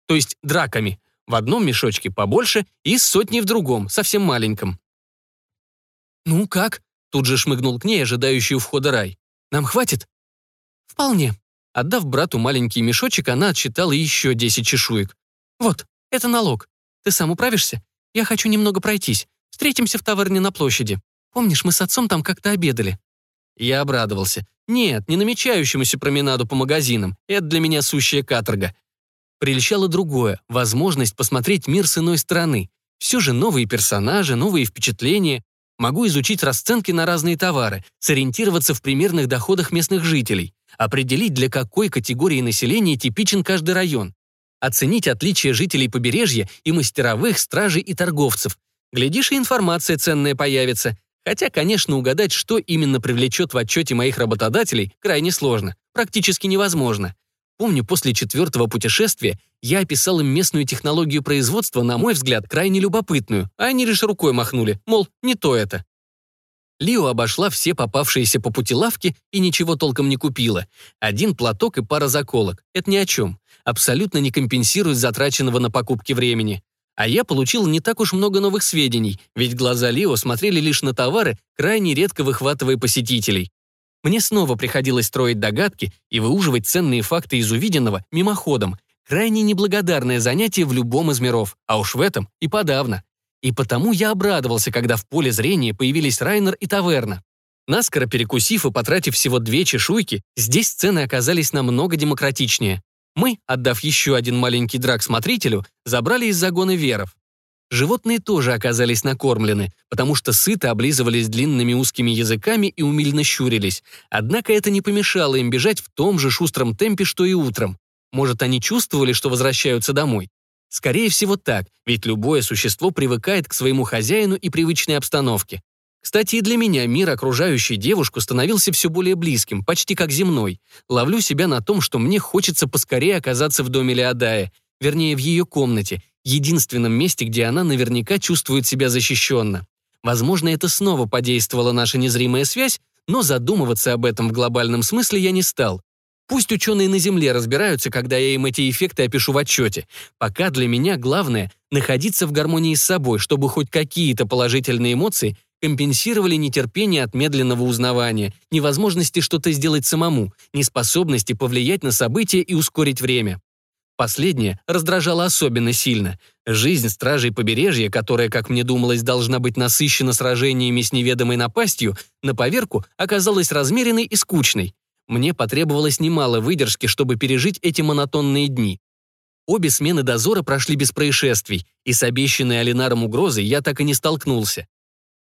То есть драками. В одном мешочке побольше и сотни в другом, совсем маленьком. «Ну как?» — тут же шмыгнул к ней, ожидающий у входа рай. «Нам хватит?» «Вполне». Отдав брату маленький мешочек, она отсчитала еще десять чешуек. «Вот, это налог. Ты сам управишься? Я хочу немного пройтись. Встретимся в таверне на площади. Помнишь, мы с отцом там как-то обедали?» Я обрадовался. «Нет, не намечающемуся променаду по магазинам. Это для меня сущая каторга. Прельщало другое — возможность посмотреть мир с иной стороны. Все же новые персонажи, новые впечатления. Могу изучить расценки на разные товары, сориентироваться в примерных доходах местных жителей, определить, для какой категории населения типичен каждый район, оценить отличия жителей побережья и мастеровых, стражей и торговцев. Глядишь, и информация ценная появится. Хотя, конечно, угадать, что именно привлечет в отчете моих работодателей, крайне сложно, практически невозможно. Помню, после четвертого путешествия я описал им местную технологию производства, на мой взгляд, крайне любопытную, а они лишь рукой махнули, мол, не то это. Лио обошла все попавшиеся по пути лавки и ничего толком не купила. Один платок и пара заколок. Это ни о чем. Абсолютно не компенсирует затраченного на покупки времени. А я получил не так уж много новых сведений, ведь глаза Лио смотрели лишь на товары, крайне редко выхватывая посетителей. Мне снова приходилось строить догадки и выуживать ценные факты из увиденного мимоходом. Крайне неблагодарное занятие в любом из миров, а уж в этом и подавно. И потому я обрадовался, когда в поле зрения появились Райнер и Таверна. Наскоро перекусив и потратив всего две чешуйки, здесь цены оказались намного демократичнее. Мы, отдав еще один маленький драк смотрителю, забрали из загона веров. Животные тоже оказались накормлены, потому что сыто облизывались длинными узкими языками и умильно щурились. Однако это не помешало им бежать в том же шустром темпе, что и утром. Может, они чувствовали, что возвращаются домой? Скорее всего так, ведь любое существо привыкает к своему хозяину и привычной обстановке. Кстати, и для меня мир, окружающий девушку, становился все более близким, почти как земной. Ловлю себя на том, что мне хочется поскорее оказаться в доме Леодая, вернее, в ее комнате, единственном месте, где она наверняка чувствует себя защищенно. Возможно, это снова подействовала наша незримая связь, но задумываться об этом в глобальном смысле я не стал. Пусть ученые на Земле разбираются, когда я им эти эффекты опишу в отчете. Пока для меня главное — находиться в гармонии с собой, чтобы хоть какие-то положительные эмоции компенсировали нетерпение от медленного узнавания, невозможности что-то сделать самому, неспособности повлиять на события и ускорить время. Последнее раздражало особенно сильно. Жизнь стражей побережья, которая, как мне думалось, должна быть насыщена сражениями с неведомой напастью, на поверку оказалась размеренной и скучной. Мне потребовалось немало выдержки, чтобы пережить эти монотонные дни. Обе смены дозора прошли без происшествий, и с обещанной Алинаром угрозой я так и не столкнулся.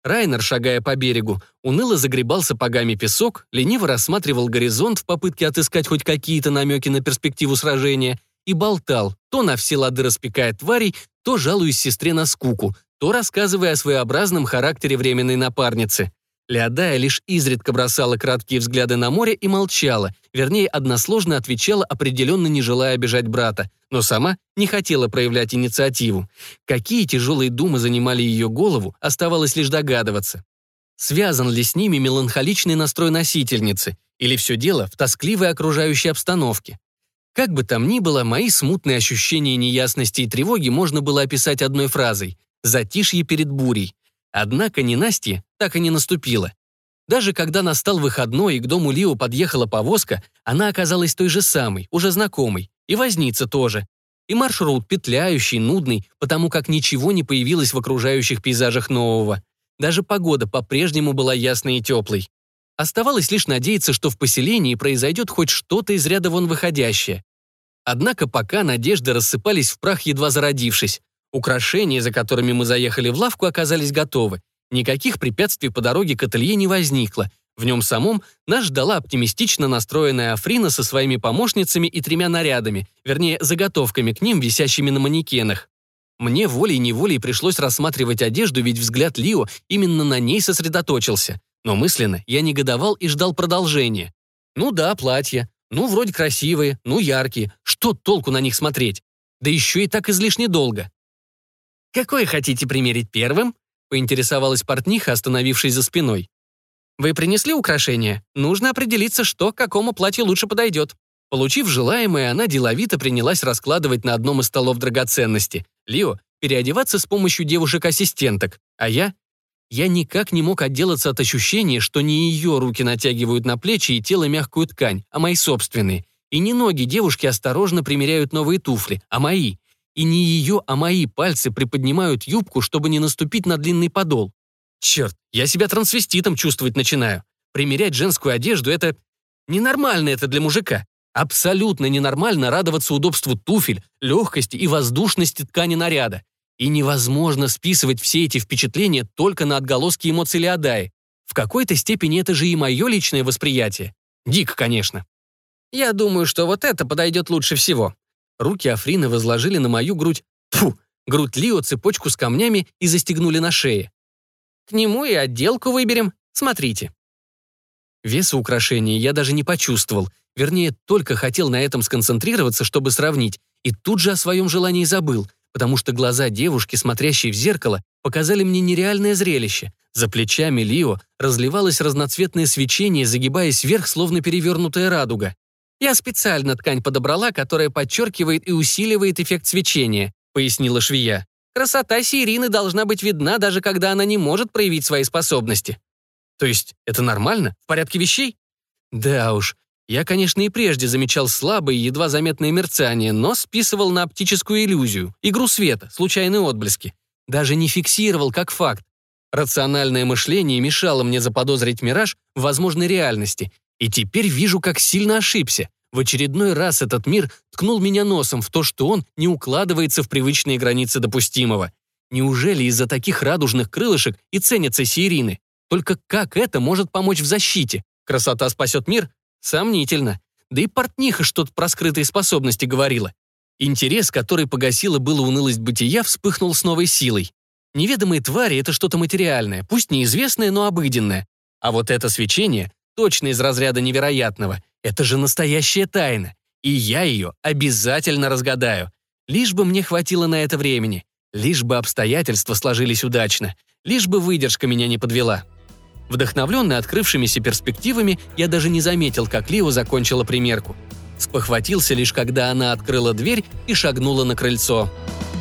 Райнер, шагая по берегу, уныло загребал сапогами песок, лениво рассматривал горизонт в попытке отыскать хоть какие-то намеки на перспективу сражения и болтал, то на все лады распекая тварей, то жалуясь сестре на скуку, то рассказывая о своеобразном характере временной напарницы. Леодая лишь изредка бросала краткие взгляды на море и молчала, вернее, односложно отвечала, определенно не желая обижать брата, но сама не хотела проявлять инициативу. Какие тяжелые думы занимали ее голову, оставалось лишь догадываться. Связан ли с ними меланхоличный настрой носительницы, или все дело в тоскливой окружающей обстановке? Как бы там ни было, мои смутные ощущения неясности и тревоги можно было описать одной фразой «затишье перед бурей». Однако ненастье так и не наступило. Даже когда настал выходной и к дому Лио подъехала повозка, она оказалась той же самой, уже знакомой, и возница тоже. И маршрут петляющий, нудный, потому как ничего не появилось в окружающих пейзажах нового. Даже погода по-прежнему была ясной и теплой. Оставалось лишь надеяться, что в поселении произойдет хоть что-то из ряда вон выходящее. Однако пока надежды рассыпались в прах, едва зародившись. Украшения, за которыми мы заехали в лавку, оказались готовы. Никаких препятствий по дороге к ателье не возникло. В нем самом нас ждала оптимистично настроенная Африна со своими помощницами и тремя нарядами, вернее, заготовками к ним, висящими на манекенах. Мне волей-неволей пришлось рассматривать одежду, ведь взгляд Лио именно на ней сосредоточился. Но мысленно я негодовал и ждал продолжения. Ну да, платья. Ну, вроде красивые, ну, яркие. Что толку на них смотреть? Да еще и так излишне долго. «Какое хотите примерить первым?» — поинтересовалась портниха, остановившись за спиной. «Вы принесли украшения? Нужно определиться, что к какому платью лучше подойдет». Получив желаемое, она деловито принялась раскладывать на одном из столов драгоценности. Лио переодеваться с помощью девушек-ассистенток, а я... Я никак не мог отделаться от ощущения, что не ее руки натягивают на плечи и тело мягкую ткань, а мои собственные. И не ноги девушки осторожно примеряют новые туфли, а мои. И не ее, а мои пальцы приподнимают юбку, чтобы не наступить на длинный подол. Черт, я себя трансвеститом чувствовать начинаю. Примерять женскую одежду — это... Ненормально это для мужика. Абсолютно ненормально радоваться удобству туфель, легкости и воздушности ткани наряда. И невозможно списывать все эти впечатления только на отголоски эмоций Леодаи. В какой-то степени это же и мое личное восприятие. Дико, конечно. Я думаю, что вот это подойдет лучше всего. Руки Африны возложили на мою грудь, фу, грудь Лио цепочку с камнями и застегнули на шее. К нему и отделку выберем, смотрите. Веса украшения я даже не почувствовал, вернее, только хотел на этом сконцентрироваться, чтобы сравнить, и тут же о своем желании забыл, потому что глаза девушки, смотрящей в зеркало, показали мне нереальное зрелище. За плечами Лио разливалось разноцветное свечение, загибаясь вверх, словно перевернутая радуга. «Я специально ткань подобрала, которая подчеркивает и усиливает эффект свечения», пояснила швея. «Красота Сирины должна быть видна, даже когда она не может проявить свои способности». То есть это нормально? В порядке вещей? Да уж. Я, конечно, и прежде замечал слабое, едва заметное мерцание, но списывал на оптическую иллюзию, игру света, случайные отблески. Даже не фиксировал как факт. Рациональное мышление мешало мне заподозрить мираж в возможной реальности, и теперь вижу, как сильно ошибся. В очередной раз этот мир ткнул меня носом в то, что он не укладывается в привычные границы допустимого. Неужели из-за таких радужных крылышек и ценятся сирины? Только как это может помочь в защите? Красота спасет мир? Сомнительно. Да и портниха что-то про скрытые способности говорила. Интерес, который погасила было унылость бытия, вспыхнул с новой силой. Неведомые твари — это что-то материальное, пусть неизвестное, но обыденное. А вот это свечение точно из разряда невероятного. Это же настоящая тайна. И я ее обязательно разгадаю. Лишь бы мне хватило на это времени. Лишь бы обстоятельства сложились удачно. Лишь бы выдержка меня не подвела. Вдохновленный открывшимися перспективами, я даже не заметил, как Лио закончила примерку. Спохватился лишь, когда она открыла дверь и шагнула на крыльцо. «Связь»